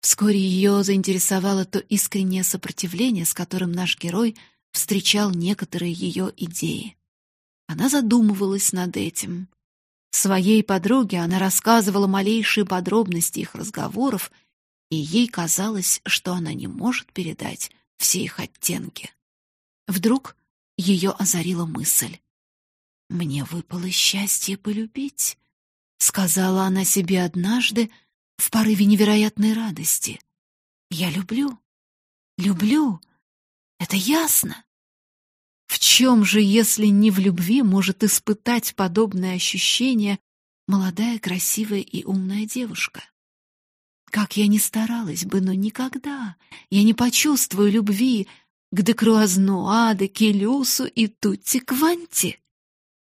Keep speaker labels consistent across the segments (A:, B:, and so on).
A: Вскоре ее заинтересовало то искреннее сопротивление, с которым наш герой встречал некоторые ее идеи. Она задумывалась над этим. Своей подруге она рассказывала малейшие подробности их разговоров, и ей казалось, что она не может передать все их оттенки. Вдруг ее озарила мысль. «Мне выпало счастье полюбить», — сказала она себе однажды в порыве невероятной радости. «Я люблю, люблю, это ясно». В чем же, если не в любви, может испытать подобное ощущение молодая, красивая и умная девушка? Как я ни старалась бы, но никогда я не почувствую любви к Декруазнуа, Келюсу и Тутти Кванти.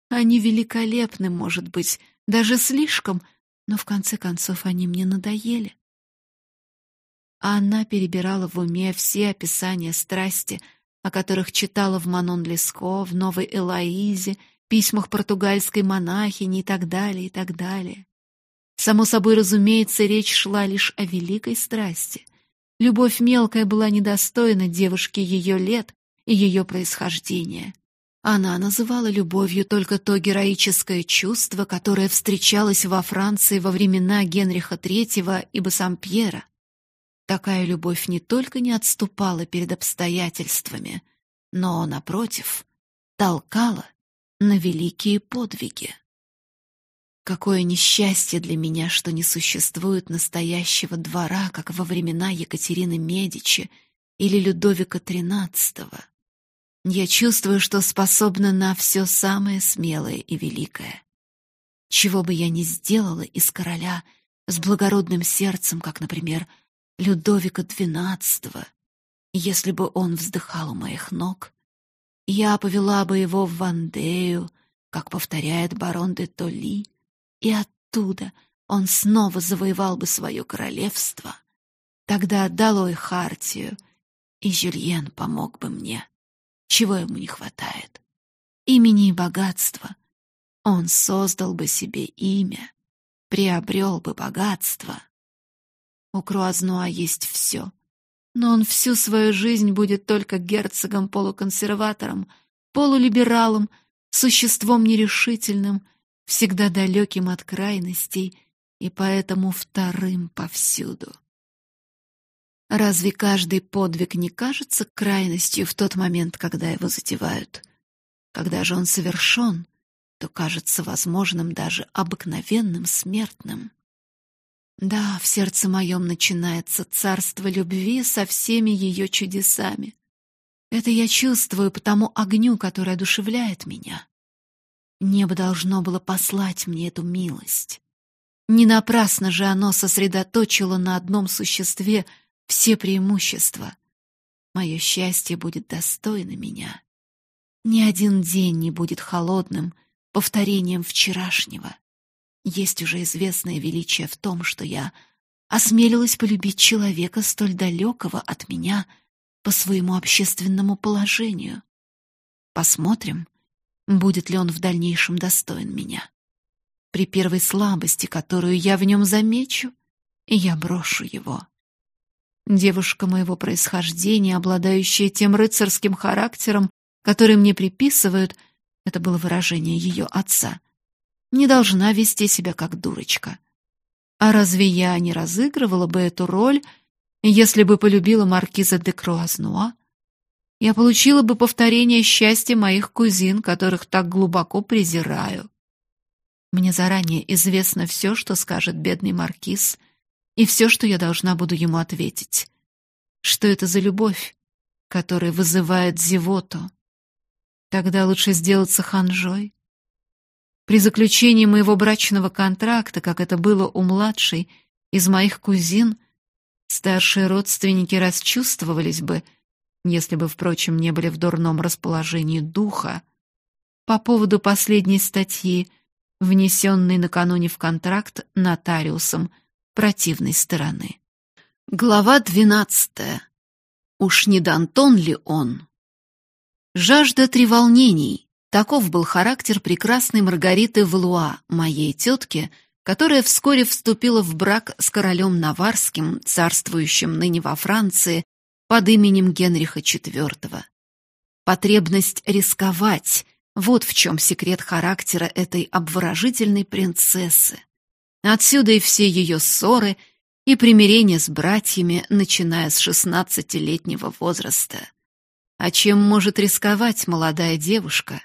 A: Они великолепны, может быть, даже слишком, но в конце концов они мне надоели. А она перебирала в уме все описания страсти — о которых читала в Манон Леско, в Новой Элоизе, письмах португальской монахини и так далее, и так далее. Само собой, разумеется, речь шла лишь о великой страсти. Любовь мелкая была недостойна девушки ее лет и ее происхождения. Она называла любовью только то героическое чувство, которое встречалось во Франции во времена Генриха III и Бассампьера. Такая любовь не только не отступала перед обстоятельствами, но, напротив, толкала на великие подвиги. Какое несчастье для меня, что не существует настоящего двора, как во времена Екатерины Медичи или Людовика XIII. Я чувствую, что способна на все самое смелое и великое. Чего бы я ни сделала из короля с благородным сердцем, как, например, Людовика XII. Если бы он вздыхал у моих ног, я повела бы его в Вандею, как повторяет барон де Толли, и оттуда он снова завоевал бы свое королевство. Тогда долой Хартию, и Жюльен помог бы мне. Чего ему не хватает? Имени и богатства. Он создал бы себе имя, приобрел бы богатство — у Круазнуа есть все. Но он всю свою жизнь будет только герцогом-полуконсерватором, полулибералом, существом нерешительным, всегда далеким от крайностей и поэтому вторым повсюду. Разве каждый подвиг не кажется крайностью в тот момент, когда его затевают? Когда же он совершен, то кажется возможным даже обыкновенным смертным. Да, в сердце моем начинается царство любви со всеми ее чудесами. Это я чувствую по тому огню, который одушевляет меня. Небо должно было послать мне эту милость. Не напрасно же оно сосредоточило на одном существе все преимущества. Мое счастье будет достойно меня. Ни один день не будет холодным повторением вчерашнего. Есть уже известное величие в том, что я осмелилась полюбить человека столь далекого от меня по своему общественному положению. Посмотрим, будет ли он в дальнейшем достоин меня. При первой слабости, которую я в нем замечу, я брошу его. Девушка моего происхождения, обладающая тем рыцарским характером, который мне приписывают, это было выражение ее отца — не должна вести себя как дурочка. А разве я не разыгрывала бы эту роль, если бы полюбила маркиза де Круазнуа? Я получила бы повторение счастья моих кузин, которых так глубоко презираю. Мне заранее известно все, что скажет бедный маркиз, и все, что я должна буду ему ответить. Что это за любовь, которая вызывает зевоту? Тогда лучше сделаться ханжой, при заключении моего брачного контракта, как это было у младшей из моих кузин, старшие родственники расчувствовались бы, если бы, впрочем, не были в дурном расположении духа, по поводу последней статьи, внесенной накануне в контракт нотариусом противной стороны. Глава двенадцатая. Уж не Дантон ли он? Жажда треволнений, Таков был характер прекрасной Маргариты Валуа, моей тетки, которая вскоре вступила в брак с королем Наварским, царствующим ныне во Франции, под именем Генриха IV. Потребность рисковать — вот в чем секрет характера этой обворожительной принцессы. Отсюда и все ее ссоры и примирения с братьями, начиная с шестнадцатилетнего возраста. А чем может рисковать молодая девушка?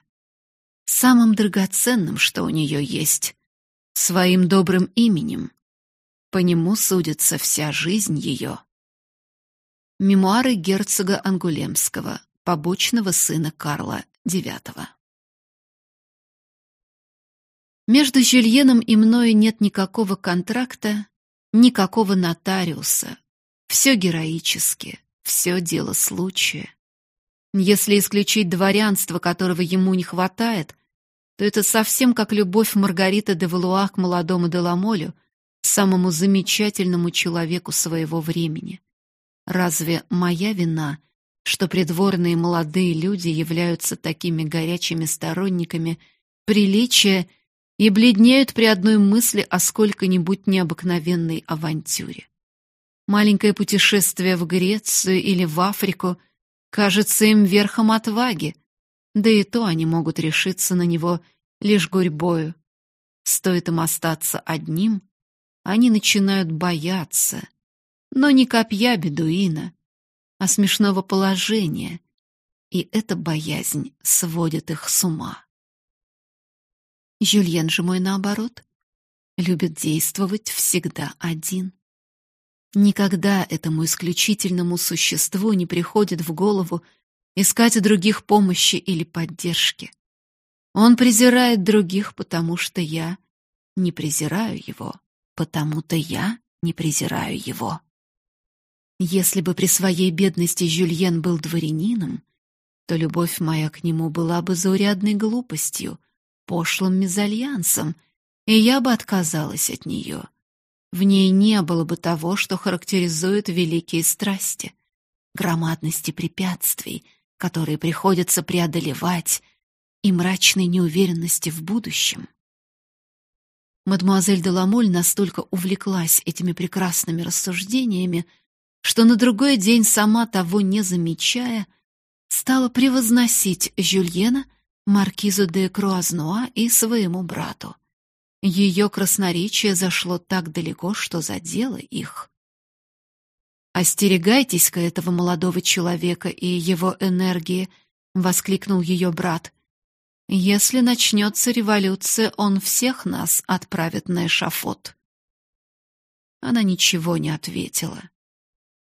A: Самым драгоценным, что у нее есть — своим добрым именем. По нему судится вся жизнь ее. Мемуары герцога Ангулемского, побочного сына Карла IX. Между Жюльеном и мною нет никакого контракта, никакого нотариуса. Все героически, все дело случая. Если исключить дворянство, которого ему не хватает, то это совсем как любовь Маргариты де Валуа к молодому Деламолю, самому замечательному человеку своего времени. Разве моя вина, что придворные молодые люди являются такими горячими сторонниками приличия и бледнеют при одной мысли о сколько-нибудь необыкновенной авантюре. Маленькое путешествие в Грецию или в Африку кажется им верхом отваги, да и то они могут решиться на него лишь гурьбою. Стоит им остаться одним, они начинают бояться, но не копья бедуина, а смешного положения, и эта боязнь сводит их с ума. Жюльен же мой наоборот, любит действовать всегда один. Никогда этому исключительному существу не приходит в голову искать у других помощи или поддержки. Он презирает других, потому что я не презираю его, потому-то я не презираю его. Если бы при своей бедности Жюльен был дворянином, то любовь моя к нему была бы заурядной глупостью, пошлым мезальянсом, и я бы отказалась от нее. В ней не было бы того, что характеризует великие страсти, громадности препятствий, которые приходится преодолевать, и мрачной неуверенности в будущем. Мадемуазель де Ламоль настолько увлеклась этими прекрасными рассуждениями, что на другой день, сама того не замечая, стала превозносить Жюльена маркизу де Круазнуа и своему брату. Ее красноречие зашло так далеко, что задело их. «Остерегайтесь-ка этого молодого человека и его энергии», — воскликнул ее брат. «Если начнется революция, он всех нас отправит на эшафот». Она ничего не ответила,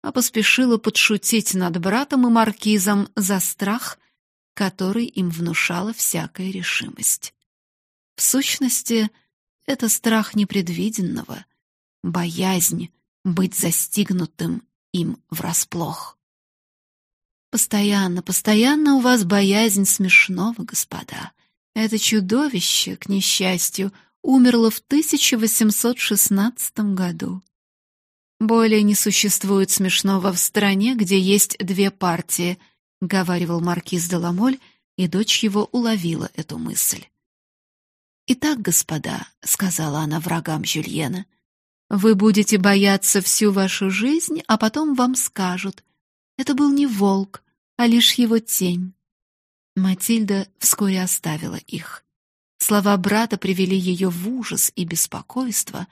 A: а поспешила подшутить над братом и маркизом за страх, который им внушала всякая решимость. В сущности, это страх непредвиденного, боязнь быть застигнутым им врасплох. Постоянно, постоянно у вас боязнь смешного, господа. Это чудовище, к несчастью, умерло в 1816 году. Более не существует смешного в стране, где есть две партии — говаривал маркиз де Ламоль, и дочь его уловила эту мысль. «Итак, господа», — сказала она врагам Жюльена, — «вы будете бояться всю вашу жизнь, а потом вам скажут, это был не волк, а лишь его тень». Матильда вскоре оставила их. Слова брата привели ее в ужас и беспокойство,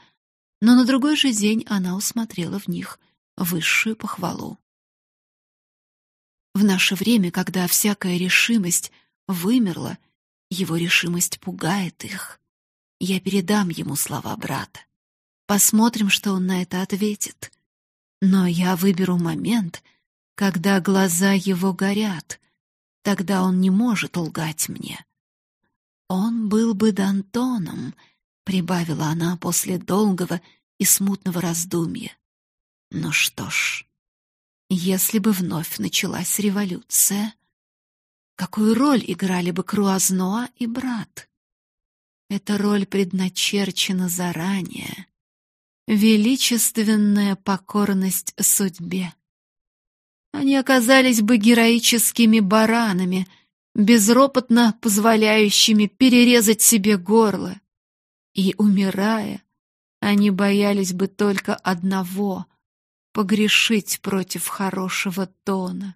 A: но на другой же день она усмотрела в них высшую похвалу. В наше время, когда всякая решимость вымерла, его решимость пугает их. Я передам ему слова брата. Посмотрим, что он на это ответит. Но я выберу момент, когда глаза его горят. Тогда он не может лгать мне. Он был бы Д'Антоном, прибавила она после долгого и смутного раздумья. Ну что ж, если бы вновь началась революция, какую роль играли бы Круазноа и брат? Эта роль предначерчена заранее. Величественная покорность судьбе. Они оказались бы героическими баранами, безропотно позволяющими перерезать себе горло. И, умирая, Они боялись бы только одного — погрешить против хорошего тона.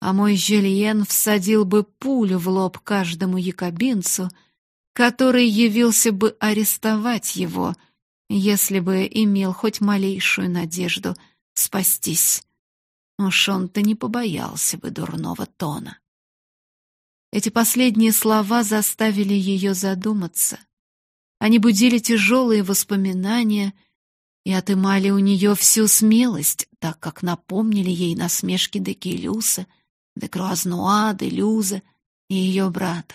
A: А мой Жюльен всадил бы пулю в лоб каждому якобинцу, который явился бы арестовать его, если бы имел хоть малейшую надежду спастись. Уж он-то не побоялся бы дурного тона. Эти последние слова заставили ее задуматься. Они будили тяжелые воспоминания и отымали у нее всю смелость, так как напомнили ей насмешки де Келюса, де Круазнуа, де Люза и ее брата.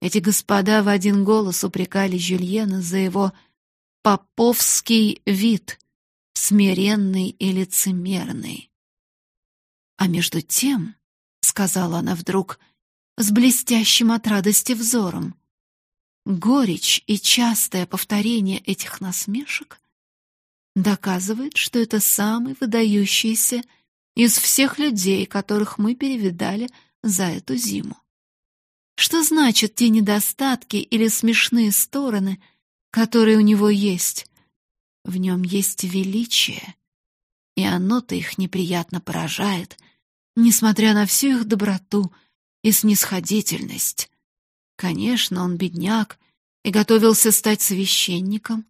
A: Эти господа в один голос упрекали Жюльена за его поповский вид, смиренный и лицемерный. А между тем, — сказала она вдруг, с блестящим от радости взором, горечь и частое повторение этих насмешек доказывает, что это самый выдающийся из всех людей, которых мы перевидали за эту зиму. Что значат те недостатки или смешные стороны, которые у него есть? В нем есть величие, и оно-то их неприятно поражает — несмотря на всю их доброту и снисходительность. Конечно, он бедняк и готовился стать священником.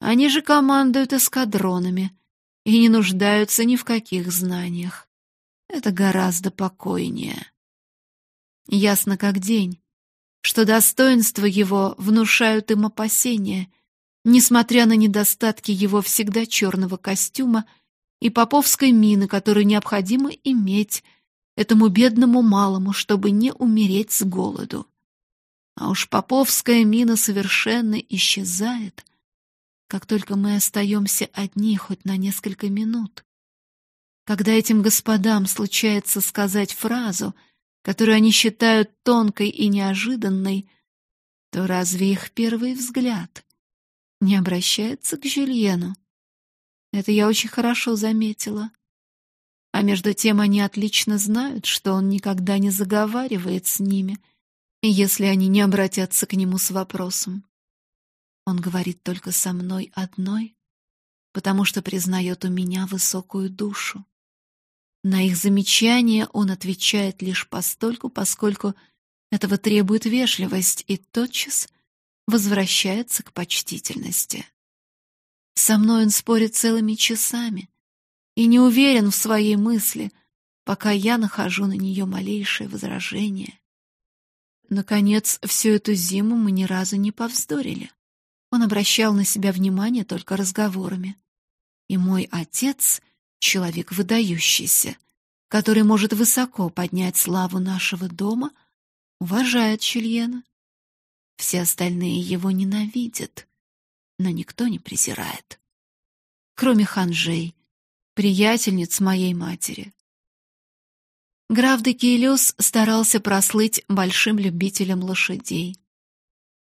A: Они же командуют эскадронами и не нуждаются ни в каких знаниях. Это гораздо покойнее. Ясно как день, что достоинства его внушают им опасения, несмотря на недостатки его всегда черного костюма — и поповской мины, которую необходимо иметь этому бедному малому, чтобы не умереть с голоду. А уж поповская мина совершенно исчезает, как только мы остаемся одни хоть на несколько минут. Когда этим господам случается сказать фразу, которую они считают тонкой и неожиданной, то разве их первый взгляд не обращается к Жюльену? Это я очень хорошо заметила. А между тем они отлично знают, что он никогда не заговаривает с ними, если они не обратятся к нему с вопросом. Он говорит только со мной одной, потому что признает у меня высокую душу. На их замечания он отвечает лишь постольку, поскольку этого требует вежливость, и тотчас возвращается к почтительности. Со мной он спорит целыми часами и не уверен в своей мысли, пока я нахожу на нее малейшее возражение. Наконец, всю эту зиму мы ни разу не повздорили. Он обращал на себя внимание только разговорами. И мой отец — человек выдающийся, который может высоко поднять славу нашего дома, уважает Чильена. Все остальные его ненавидят но никто не презирает. Кроме ханжей, приятельниц моей матери. Граф де старался прослыть большим любителем лошадей.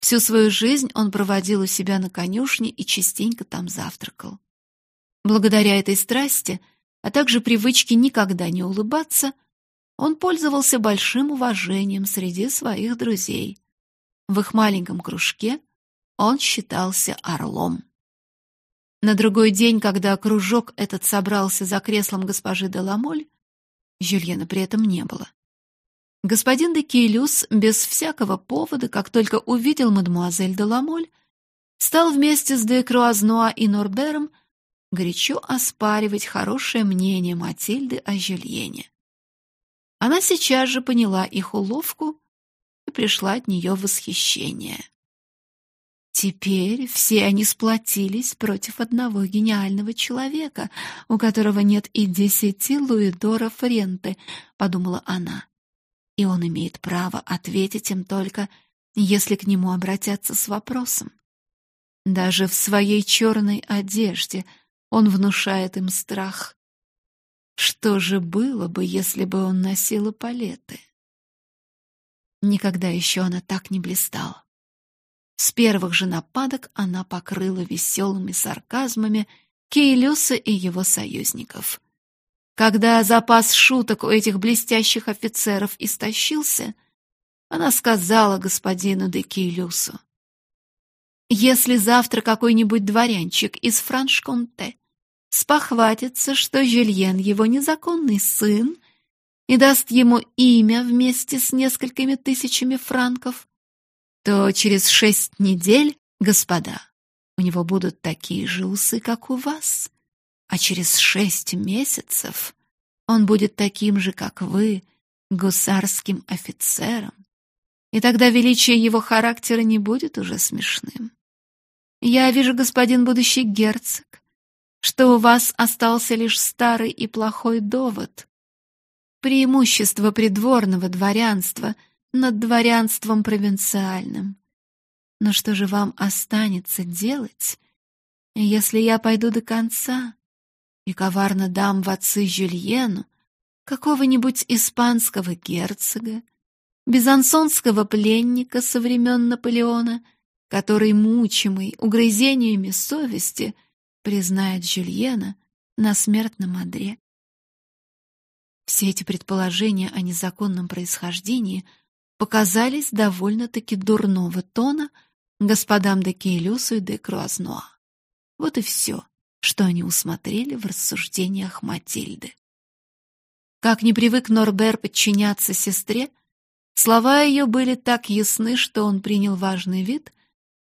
A: Всю свою жизнь он проводил у себя на конюшне и частенько там завтракал. Благодаря этой страсти, а также привычке никогда не улыбаться, он пользовался большим уважением среди своих друзей. В их маленьком кружке он считался орлом. На другой день, когда кружок этот собрался за креслом госпожи де Ламоль, Жюльена при этом не было. Господин де Кейлюс без всякого повода, как только увидел мадемуазель де Ламоль, стал вместе с де Круазнуа и Норбером горячо оспаривать хорошее мнение Матильды о Жюльене. Она сейчас же поняла их уловку и пришла от нее в восхищение. Теперь все они сплотились против одного гениального человека, у которого нет и десяти луидоров ренты, — подумала она. И он имеет право ответить им только, если к нему обратятся с вопросом. Даже в своей черной одежде он внушает им страх. Что же было бы, если бы он носил палеты? Никогда еще она так не блистала. С первых же нападок она покрыла веселыми сарказмами Кейлюса и его союзников. Когда запас шуток у этих блестящих офицеров истощился, она сказала господину де Кейлюсу, Если завтра какой-нибудь дворянчик из Франш-Конте спохватится, что Жюльен его незаконный сын и даст ему имя вместе с несколькими тысячами франков, то через шесть недель, господа, у него будут такие же усы, как у вас, а через шесть месяцев он будет таким же, как вы, гусарским офицером, и тогда величие его характера не будет уже смешным. Я вижу, господин будущий герцог, что у вас остался лишь старый и плохой довод. Преимущество придворного дворянства над дворянством провинциальным. Но что же вам останется делать, если я пойду до конца и коварно дам в отцы Жюльену какого-нибудь испанского герцога, безансонского пленника со времен Наполеона, который, мучимый угрызениями совести, признает Жюльена на смертном одре. Все эти предположения о незаконном происхождении показались довольно-таки дурного тона господам де Кейлюсу и де Круазнуа. Вот и все, что они усмотрели в рассуждениях Матильды. Как не привык Норбер подчиняться сестре, слова ее были так ясны, что он принял важный вид,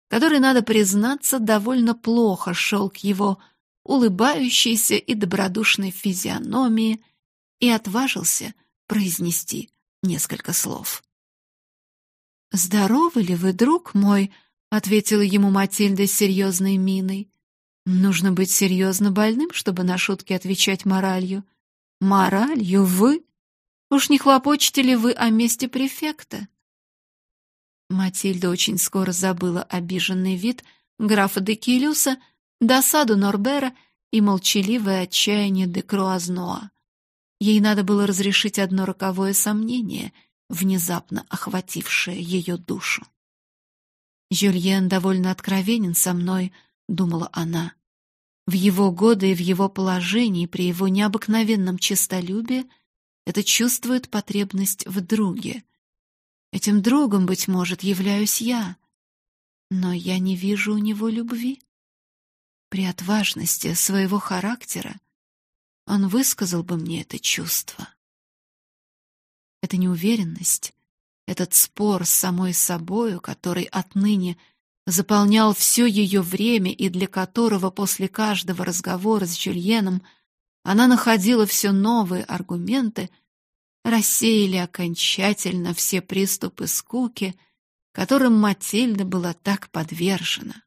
A: который, надо признаться, довольно плохо шел к его улыбающейся и добродушной физиономии и отважился произнести несколько слов. «Здоровы ли вы, друг мой?» — ответила ему Матильда с серьезной миной. «Нужно быть серьезно больным, чтобы на шутки отвечать моралью. Моралью вы? Уж не хлопочете ли вы о месте префекта? Матильда очень скоро забыла обиженный вид графа де Килюса, досаду Норбера и молчаливое отчаяние де Круазноа. Ей надо было разрешить одно роковое сомнение, внезапно охватившее ее душу. «Жюльен довольно откровенен со мной», — думала она. В его годы и в его положении, при его необыкновенном честолюбии, это чувствует потребность в друге. Этим другом, быть может, являюсь я, но я не вижу у него любви. При отважности своего характера он высказал бы мне это чувство. Эта неуверенность, этот спор с самой собою, который отныне — заполнял все ее время и для которого после каждого разговора с Жюльеном она находила все новые аргументы, рассеяли окончательно все приступы скуки, которым Матильда была так подвержена.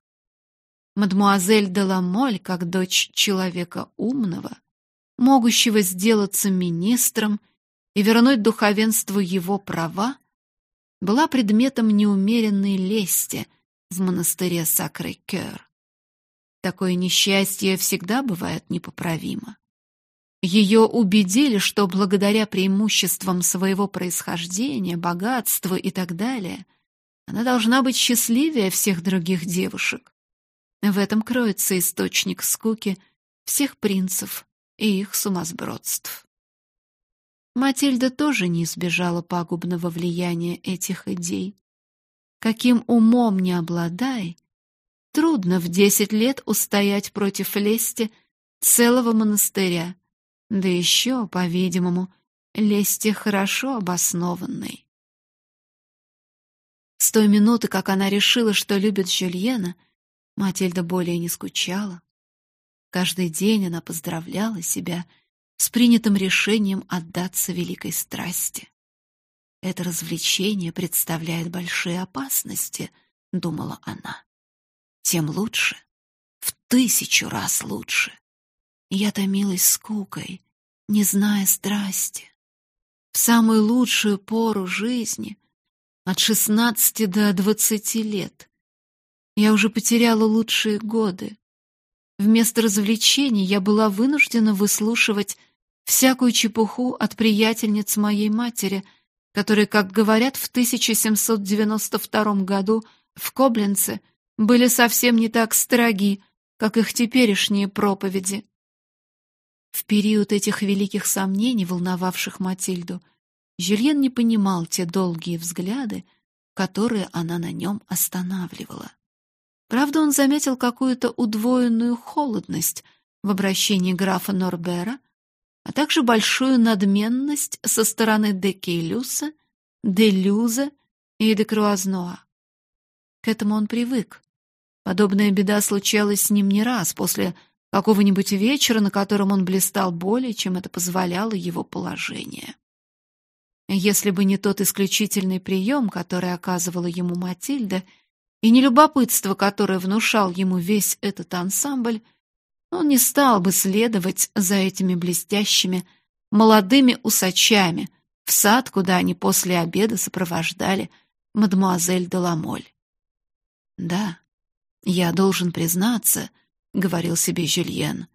A: Мадмуазель де Ламоль, как дочь человека умного, могущего сделаться министром и вернуть духовенству его права, была предметом неумеренной лести — в монастыре Сакрé-Кёр. Такое несчастье всегда бывает непоправимо. Ее убедили, что благодаря преимуществам своего происхождения, богатству и так далее, она должна быть счастливее всех других девушек. В этом кроется источник скуки всех принцев и их сумасбродств. Матильда тоже не избежала пагубного влияния этих идей каким умом не обладай, трудно в десять лет устоять против лести целого монастыря, да еще, по-видимому, лести хорошо обоснованной. С той минуты, как она решила, что любит Жюльена, Матильда более не скучала. Каждый день она поздравляла себя с принятым решением отдаться великой страсти. Это развлечение представляет большие опасности, думала она. Тем лучше, в тысячу раз лучше. Я томилась скукой, не зная страсти. В самую лучшую пору жизни, от шестнадцати до двадцати лет, я уже потеряла лучшие годы. Вместо развлечений я была вынуждена выслушивать всякую чепуху от приятельниц моей матери — которые, как говорят, в 1792 году в Кобленце были совсем не так строги, как их теперешние проповеди. В период этих великих сомнений, волновавших Матильду, Жюльен не понимал те долгие взгляды, которые она на нем останавливала. Правда, он заметил какую-то удвоенную холодность в обращении графа Норбера, а также большую надменность со стороны де Кейлюса, де Люза и де Круазноа. К этому он привык. Подобная беда случалась с ним не раз после какого-нибудь вечера, на котором он блистал более, чем это позволяло его положение. Если бы не тот исключительный прием, который оказывала ему Матильда, и не любопытство, которое внушал ему весь этот ансамбль, он не стал бы следовать за этими блестящими молодыми усачами в сад, куда они после обеда сопровождали мадемуазель де Ламоль. «Да, я должен признаться», — говорил себе Жюльен,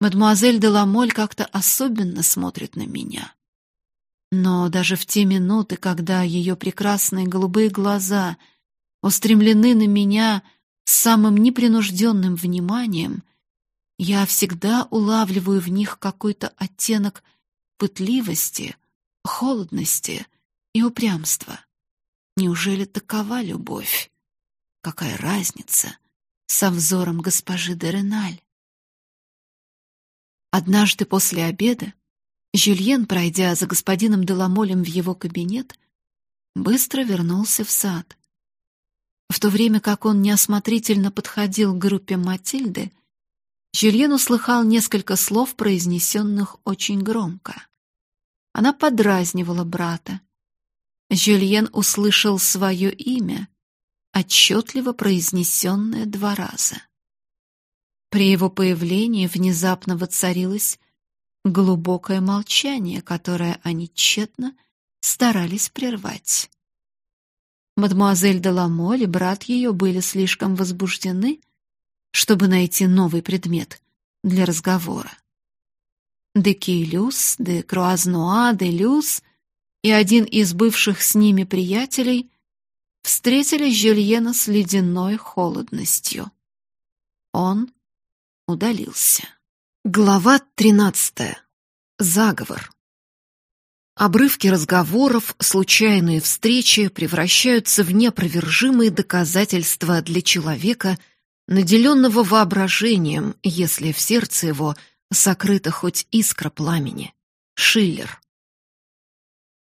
A: «мадемуазель де Ламоль как-то особенно смотрит на меня». Но даже в те минуты, когда ее прекрасные голубые глаза устремлены на меня с самым непринужденным вниманием, я всегда улавливаю в них какой-то оттенок пытливости, холодности и упрямства. Неужели такова любовь? Какая разница со взором госпожи де Реналь? Однажды после обеда Жюльен, пройдя за господином Деламолем в его кабинет, быстро вернулся в сад. В то время как он неосмотрительно подходил к группе Матильды, Жюльен услыхал несколько слов, произнесенных очень громко. Она подразнивала брата. Жюльен услышал свое имя, отчетливо произнесенное два раза. При его появлении внезапно воцарилось глубокое молчание, которое они тщетно старались прервать. Мадемуазель де Ламоль и брат ее были слишком возбуждены, чтобы найти новый предмет для разговора. Де Кейлюс, де Круазнуа, де Люс и один из бывших с ними приятелей встретили Жюльена с ледяной холодностью. Он удалился. Глава 13. Заговор. Обрывки разговоров, случайные встречи превращаются в неопровержимые доказательства для человека, наделенного воображением, если в сердце его сокрыта хоть искра пламени. Шиллер.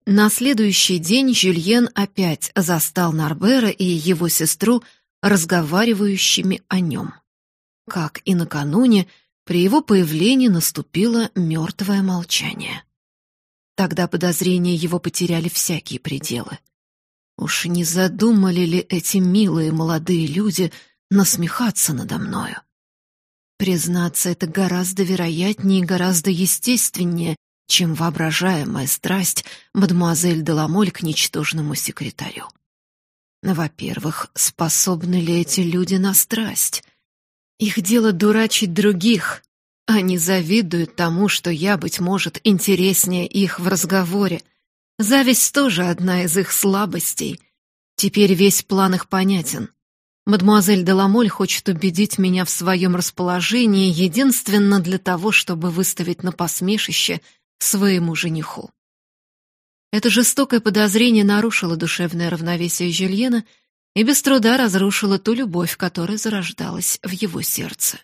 A: На следующий день Жюльен опять застал Нарбера и его сестру разговаривающими о нем. Как и накануне, при его появлении наступило мертвое молчание. Тогда подозрения его потеряли всякие пределы. Уж не задумали ли эти милые молодые люди насмехаться надо мною? Признаться, это гораздо вероятнее и гораздо естественнее, чем воображаемая страсть мадемуазель Деламоль к ничтожному секретарю. Во-первых, способны ли эти люди на страсть? Их дело дурачить других. Они завидуют тому, что я, быть может, интереснее их в разговоре. Зависть тоже одна из их слабостей. Теперь весь план их понятен. Мадемуазель Деламоль хочет убедить меня в своем расположении единственно для того, чтобы выставить на посмешище своему жениху. Это жестокое подозрение нарушило душевное равновесие Жюльена — и без труда разрушила ту любовь, которая зарождалась в его сердце.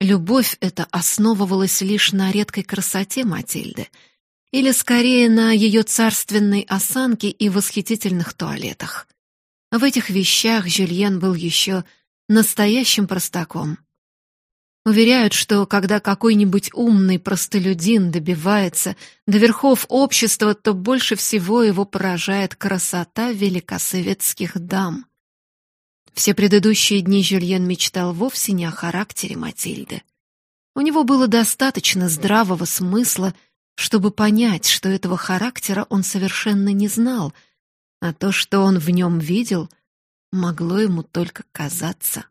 A: Любовь эта основывалась лишь на редкой красоте Матильды, или скорее на ее царственной осанке и восхитительных туалетах. В этих вещах Жюльен был еще настоящим простаком. Уверяют, что когда какой-нибудь умный простолюдин добивается до верхов общества, то больше всего его поражает красота великосоветских дам. Все предыдущие дни Жюльен мечтал вовсе не о характере Матильды. У него было достаточно здравого смысла, чтобы понять, что этого характера он совершенно не знал, а то, что он в нем видел, могло ему только казаться.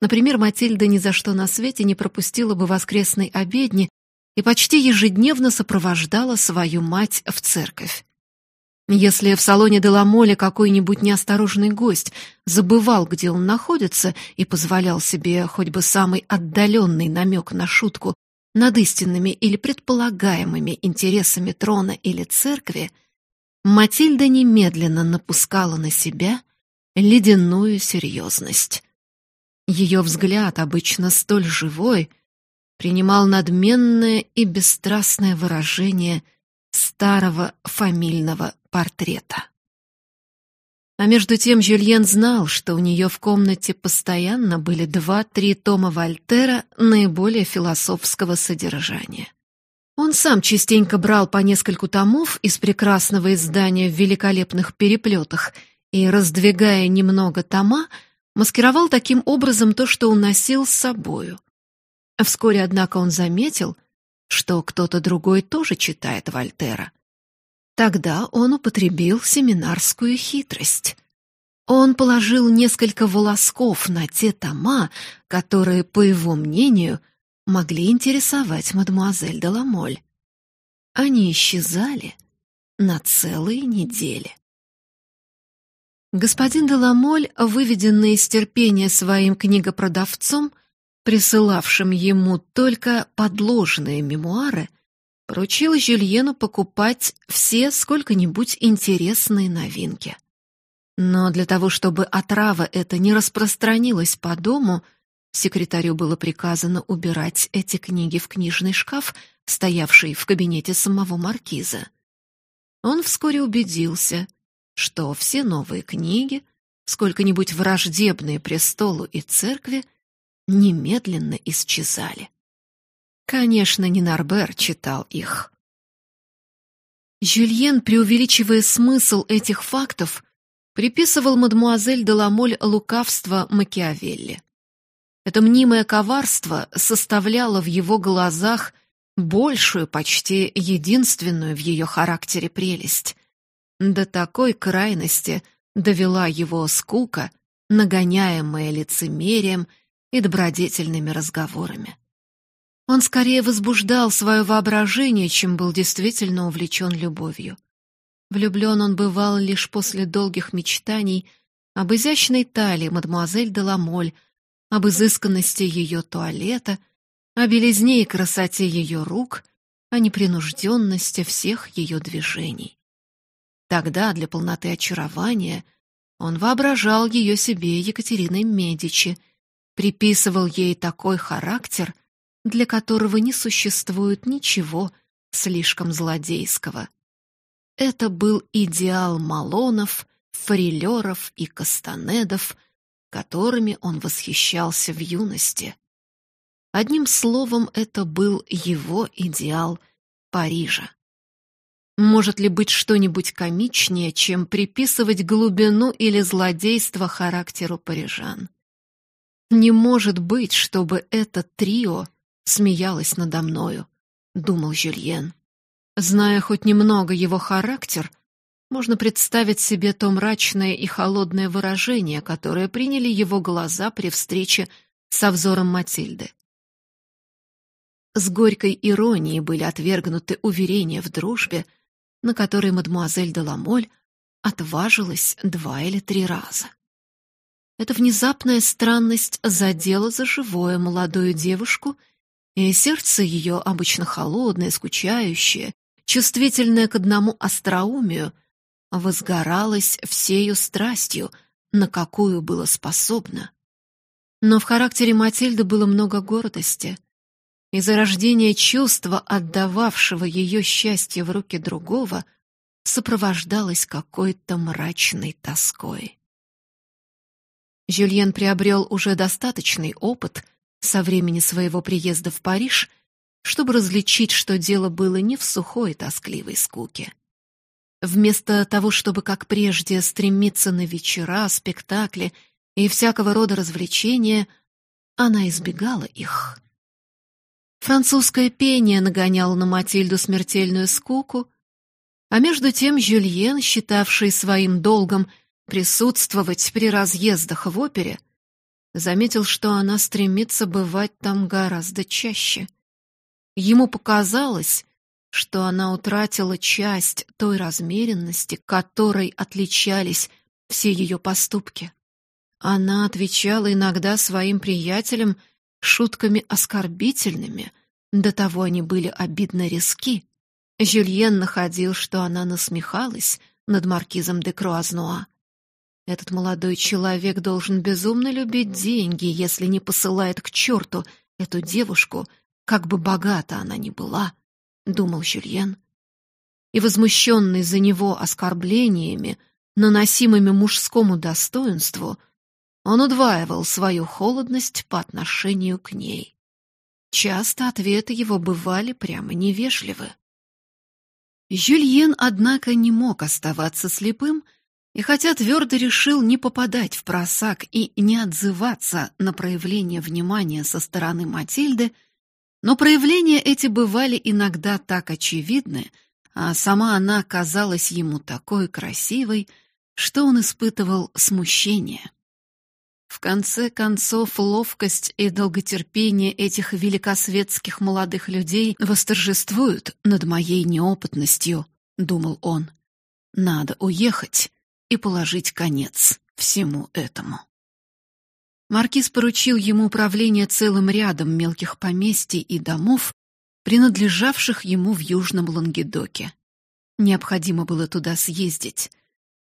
A: Например, Матильда ни за что на свете не пропустила бы воскресной обедни и почти ежедневно сопровождала свою мать в церковь. Если в салоне Деламоля какой-нибудь неосторожный гость забывал, где он находится, и позволял себе хоть бы самый отдаленный намек на шутку над истинными или предполагаемыми интересами трона или церкви, Матильда немедленно напускала на себя ледяную серьезность. Ее взгляд, обычно столь живой, принимал надменное и бесстрастное выражение старого фамильного портрета. А между тем Жюльен знал, что у нее в комнате постоянно были два-три тома Вольтера наиболее философского содержания. Он сам частенько брал по нескольку томов из прекрасного издания в великолепных переплетах и, раздвигая немного тома, маскировал таким образом то, что уносил с собою. Вскоре, однако, он заметил, что кто-то другой тоже читает Вольтера. Тогда он употребил семинарскую хитрость. Он положил несколько волосков на те тома, которые, по его мнению, могли интересовать мадемуазель де Ламоль. Они исчезали на целые недели. Господин де Ламоль, выведенный из терпения своим книгопродавцом, присылавшим ему только подложные мемуары, поручил Жюльену покупать все сколько-нибудь интересные новинки. Но для того, чтобы отрава эта не распространилась по дому, секретарю было приказано убирать эти книги в книжный шкаф, стоявший в кабинете самого маркиза. Он вскоре убедился, что все новые книги, сколько-нибудь враждебные престолу и церкви, немедленно исчезали. Конечно, не Нарбер читал их. Жюльен, преувеличивая смысл этих фактов, приписывал мадмуазель де Ламоль лукавство Макиавелли. Это мнимое коварство составляло в его глазах большую, почти единственную в ее характере прелесть. До такой крайности довела его скука, нагоняемая лицемерием и добродетельными разговорами. Он скорее возбуждал свое воображение, чем был действительно увлечен любовью. Влюблен он бывал лишь после долгих мечтаний об изящной талии мадемуазель де Ламоль, об изысканности ее туалета, о белизне и красоте ее рук, о непринужденности всех ее движений. Тогда для полноты очарования он воображал ее себе Екатериной Медичи, приписывал ей такой характер, для которого не существует ничего слишком злодейского. Это был идеал Малонов, фрилеров и кастанедов, которыми он восхищался в юности. Одним словом, это был его идеал Парижа. Может ли быть что-нибудь комичнее, чем приписывать глубину или злодейство характеру парижан? Не может быть, чтобы это трио смеялось надо мною, думал Жюльен. Зная хоть немного его характер, можно представить себе то мрачное и холодное выражение, которое приняли его глаза при встрече со взором Матильды. С горькой иронией были отвергнуты уверения в дружбе, на который мадемуазель де Ламоль отважилась два или три раза. Эта внезапная странность задела за живое молодую девушку, и сердце ее, обычно холодное, скучающее, чувствительное к одному остроумию, возгоралось всею страстью, на какую было способно. Но в характере Матильды было много гордости — и зарождение чувства, отдававшего ее счастье в руки другого, сопровождалось какой-то мрачной тоской. Жюльен приобрел уже достаточный опыт со времени своего приезда в Париж, чтобы различить, что дело было не в сухой тоскливой скуке. Вместо того, чтобы, как прежде, стремиться на вечера, спектакли и всякого рода развлечения, она избегала их. Французское пение нагоняло на Матильду смертельную скуку, а между тем Жюльен, считавший своим долгом присутствовать при разъездах в опере, заметил, что она стремится бывать там гораздо чаще. Ему показалось, что она утратила часть той размеренности, которой отличались все ее поступки. Она отвечала иногда своим приятелям — шутками оскорбительными, до того они были обидно резки. Жюльен находил, что она насмехалась над маркизом де Круазнуа. Этот молодой человек должен безумно любить деньги, если не посылает к черту эту девушку, как бы богата она ни была, — думал Жюльен. И возмущенный за него оскорблениями, наносимыми мужскому достоинству, он удваивал свою холодность по отношению к ней. Часто ответы его бывали прямо невежливы. Жюльен, однако, не мог оставаться слепым, и хотя твердо решил не попадать в просак и не отзываться на проявление внимания со стороны Матильды, но проявления эти бывали иногда так очевидны, а сама она казалась ему такой красивой, что он испытывал смущение. В конце концов, ловкость и долготерпение этих великосветских молодых людей восторжествуют над моей неопытностью, думал он. Надо уехать и положить конец всему этому. Маркиз поручил ему управление целым рядом мелких поместий и домов, принадлежавших ему в Южном Лангедоке. Необходимо было туда съездить.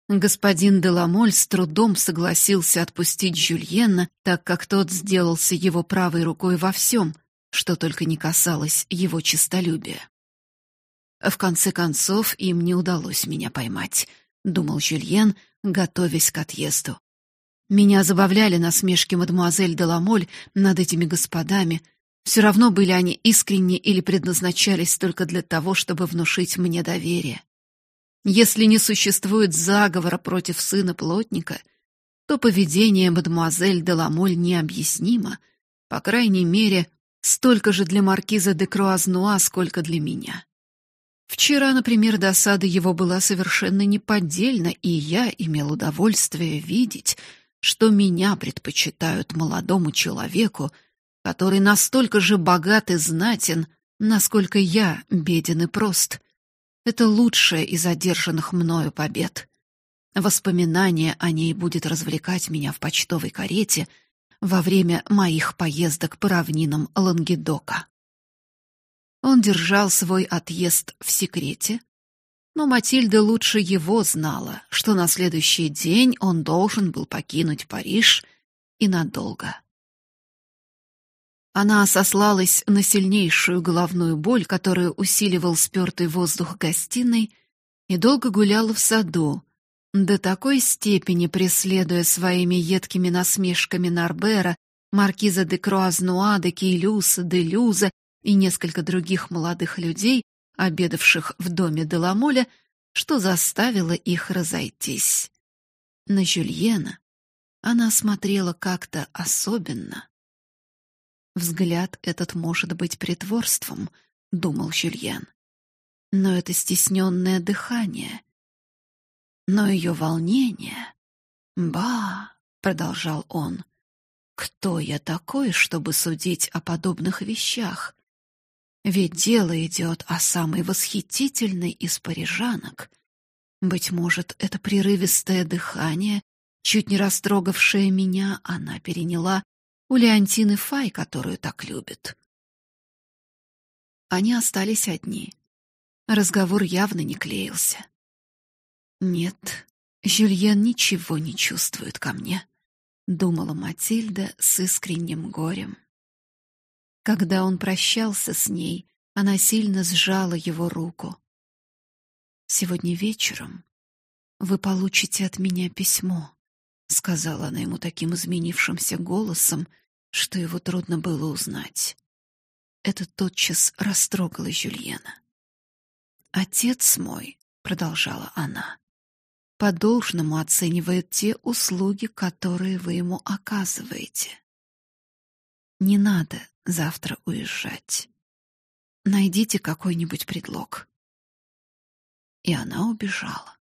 A: Господин Деламоль с трудом согласился отпустить Жюльена, так как тот сделался его правой рукой во всем, что только не касалось его честолюбия. В конце концов, им не удалось меня поймать, думал Жюльен, готовясь к отъезду. Меня забавляли насмешки мадемуазель Деламоль над этими господами. Все равно были они искренни или предназначались только для того, чтобы внушить мне доверие. Если не существует заговора против сына плотника, то поведение мадемуазель Деламоль необъяснимо, по крайней мере, столько же для маркиза де Круазнуа, сколько для меня. Вчера, например, досада его была совершенно неподдельна, и я имел удовольствие видеть, что меня предпочитают молодому человеку, который настолько же богат и знатен, насколько я беден и прост. Это лучшая из одержанных мною побед. Воспоминание о ней будет развлекать меня в почтовой карете во время моих поездок по равнинам Лангедока. Он держал свой отъезд в секрете, но Матильда лучше его знала, что на следующий день он должен был покинуть Париж и надолго. Она сослалась на сильнейшую головную боль, которую усиливал спёртый воздух гостиной, и долго гуляла в саду, до такой степени преследуя своими едкими насмешками Нарбера, маркиза де Круазнуа, де Кейлюса, де Люза и несколько других молодых людей, обедавших в доме Деламоля, что заставило их разойтись. На Жюльена она смотрела как-то особенно. Взгляд этот может быть притворством, думал Жюльен. Но это стесненное дыхание. Но ее волнение... Ба, продолжал он. Кто я такой, чтобы судить о подобных вещах? Ведь дело идет о самой восхитительной из парижанок. Быть может, это прерывистое дыхание, чуть не растрогавшее меня, она переняла у Леонтины Фай, которую так любит. Они остались одни. Разговор явно не клеился. Нет, Жюльен ничего не чувствует ко мне, думала Матильда с искренним горем. Когда он прощался с ней, она сильно сжала его руку. Сегодня вечером вы получите от меня письмо сказала она ему таким изменившимся голосом, что его трудно было узнать. Это тотчас растрогало Жюльена. Отец мой, продолжала она, по-должному оценивает те услуги, которые вы ему оказываете. Не надо завтра уезжать. Найдите какой-нибудь предлог. И она убежала.